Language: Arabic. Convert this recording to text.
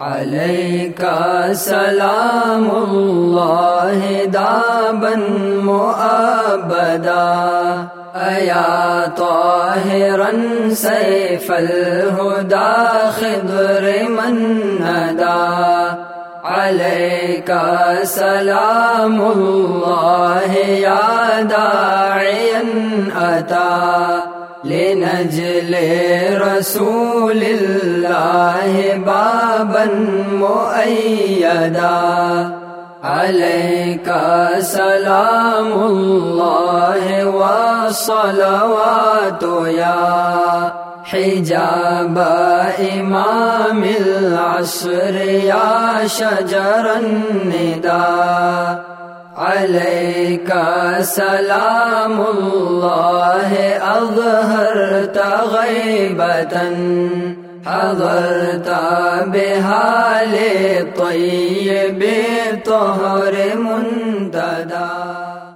علیہ کا سلام اللہ دابن مؤبدا ایا طاہرن سیف الہدا خضر من ہدا علیکہ سلام اللہ یا داعین اتا لنجل رسول اللہ با بابا مؤيدا عليك سلام الله والصلوات يا حجاب إمام العصر يا شجر الندى عليك سلام الله أظهرت غيبة. حضرت بها للطيب طهر منتدى.